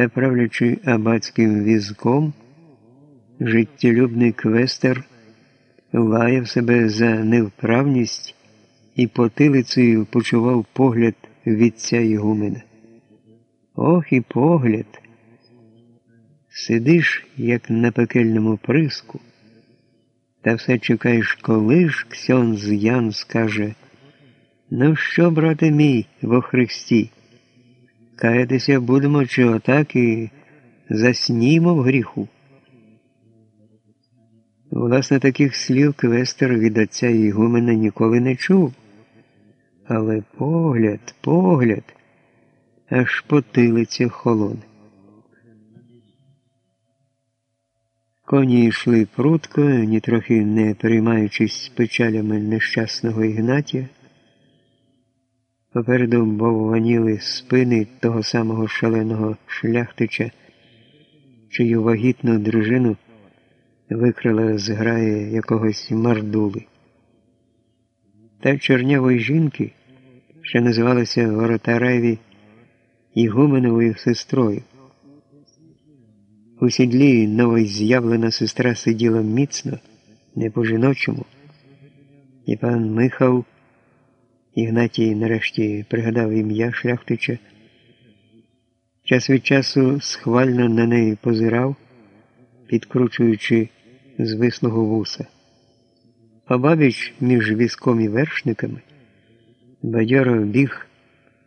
та правлячи абатським візком, життєлюбний квестер лаяв себе за невправність і потилицею почував погляд вітця Ігумена. Ох і погляд. Сидиш, як на пекельному приску, та все чекаєш, коли ж Ксьонз Ян скаже Ну що, брате мій, во Христі? Каятися будемо, чи отак і заснімо в гріху. Власне, таких слів Квестер від отця Ігумена ніколи не чув. Але погляд, погляд, аж потилиця холоне. Коні йшли прутко, нітрохи не переймаючись печалями нещасного Ігнатія. Попереду бовваніли спини того самого шаленого шляхтича, чию вагітну дружину викрила з граї якогось мардули. Та чорнявої жінки, що називалася Воротареві Ігуменовою сестрою. У сідлі новоз'явлена сестра сиділа міцно, не по жіночому, і пан Михав Ігнатій нарешті пригадав ім'я шляхтича. Час від часу схвально на неї позирав, підкручуючи звислого вуса. Обабіч між візком і вершниками бадьоро біг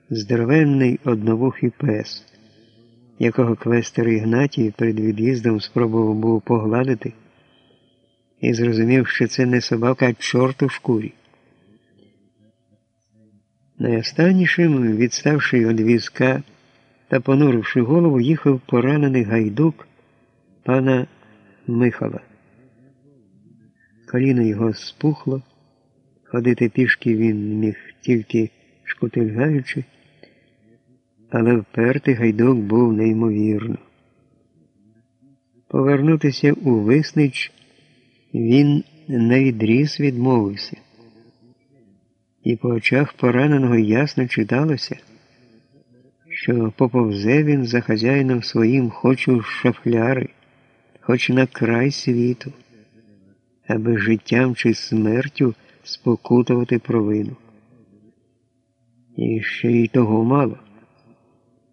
здоровенний одновухий пес, якого квестер Ігнатій перед від'їздом спробував був погладити і зрозумів, що це не собака, а чорт у шкурі. Найостаннішим, відставши від візка та понуривши голову, їхав поранений гайдук пана Михала. Коліно його спухло, ходити пішки він міг тільки шкутильгаючи, але впертий гайдук був неймовірно. Повернутися у виснич він навідріз відмовився і по очах пораненого ясно читалося, що поповзе він за хазяїном своїм хоч у шафляри, хоч на край світу, аби життям чи смертю спокутувати провину. І ще й того мало.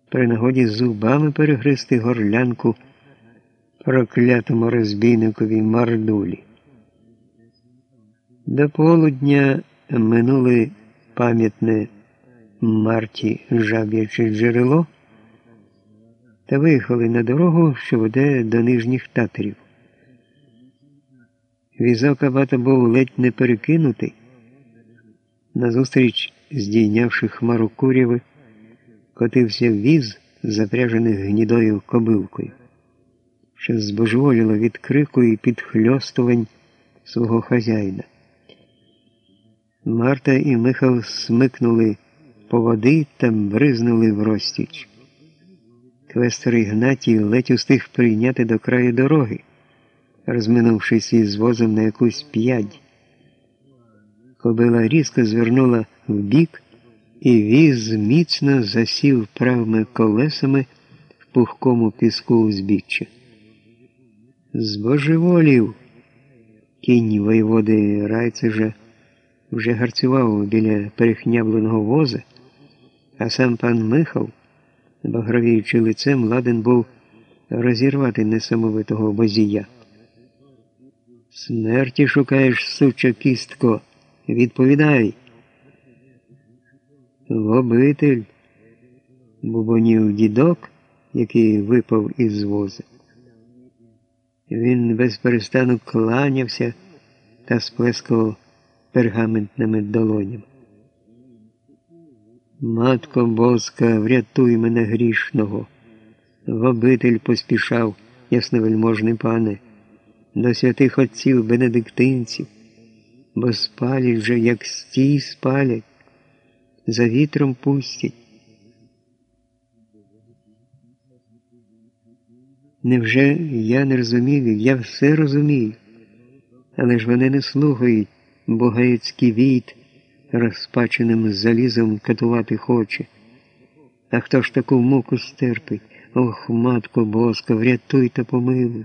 При нагоді зубами перегристи горлянку проклятому розбійникові мардулі. До полудня минули пам'ятне Марті жаб'яче джерело та виїхали на дорогу, що веде до нижніх татерів. Візок абата був ледь не перекинутий. Назустріч, здійнявши хмару куряви, котився віз, запряжений гнідою кобилкою, що збожеволіло від крику і підхльостувань свого хазяїна. Марта і Михал смикнули по води та бризнули в розтіч. Квестер Ігнатій ледь устиг прийняти до краю дороги, розминувшись із возом на якусь п'ять. Кобила різко звернула вбік, і віз міцно засів правими колесами в пухкому піску узбіччя. Збожеволів кінь воєводи Райцежа вже гарцював біля перехнябленого воза, а сам пан Михал, багровіючи лицем, ладен був розірвати несамовитого возія. Смерті шукаєш, суча кістко, відповідай. В обитель бубонів дідок, який випав із воза. Він без перестану кланявся та сплескував пергаментними долонями. Матко Боска, врятуй мене грішного. В обитель поспішав, ясновельможний пане, до святих отців бенедиктинців, бо спалять вже, як стій спалять, за вітром пустять. Невже я не розумію? Я все розумію, але ж вони не слухають. Бугаїцький війт розпаченим залізом катувати хоче. А хто ж таку муку стерпить? Ох, матко боска, врятуй та помилуй.